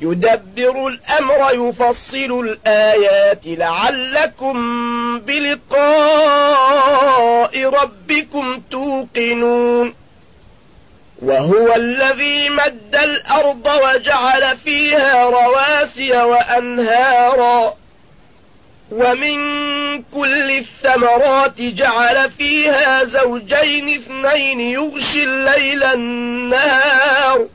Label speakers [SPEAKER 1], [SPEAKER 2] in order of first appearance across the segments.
[SPEAKER 1] يدبر الأمر يفصل الآيات. لعلكم بلقاء ربكم توقنون. وهو الذي مد الأرض وجعل فيها رواسي وأنهارا. ومن كل الثمرات جعل فيها زوجين اثنين يغشي الليل النهار.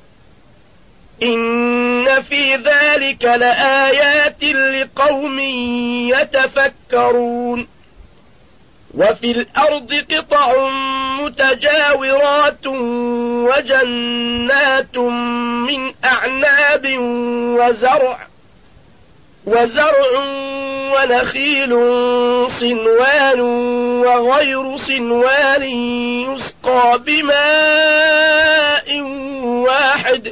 [SPEAKER 1] إن في ذلك لآيات لقوم يتفكرون. وفي الأرض قطع متجاورات وجنات من أعناب وزرع وزرع ونخيل صنوان وغير صنوان يسقى بماء واحد ۖ.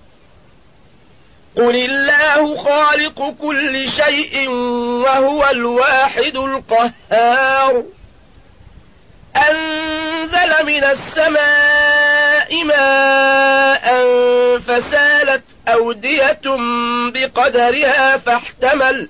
[SPEAKER 1] قل الله خالق كل شيء وهو الواحد القهار أنزل من السماء ماء فسالت أودية بقدرها فاحتمل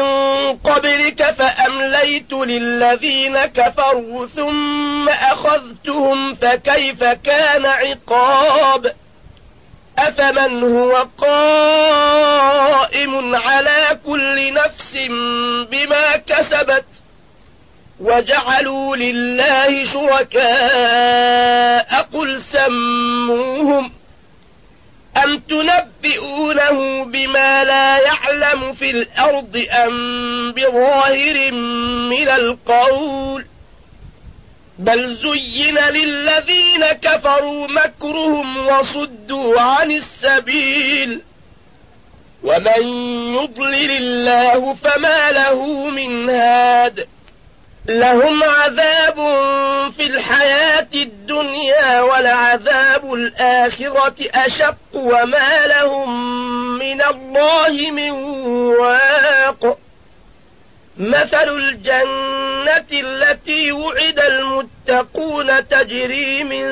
[SPEAKER 1] من قبلك فأمليت للذين كفروا ثم أخذتهم فكيف كان عقاب؟ أفمن هو قائم على كل نفس بما كسبت وجعلوا لله شركاء؟ قل سموهم. أم تنبئونه بما لا يعلم في الأرض أم بظاهر من القول بل زين للذين كفروا مكرهم وصدوا عن السبيل ومن يضلل الله فما له من هاد لهم عذاب في الحياة الدنيا ولعذاب الآخرة أشق وما لهم من الله من واق. مثل الجنة التي وعد المتقون تجري من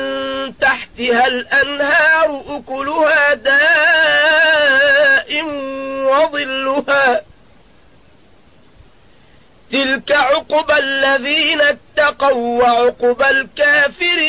[SPEAKER 1] تحتها الأنهار أكلها دائم وظلها. تلك عقبى الذين اتقوا وعقبى الكافرين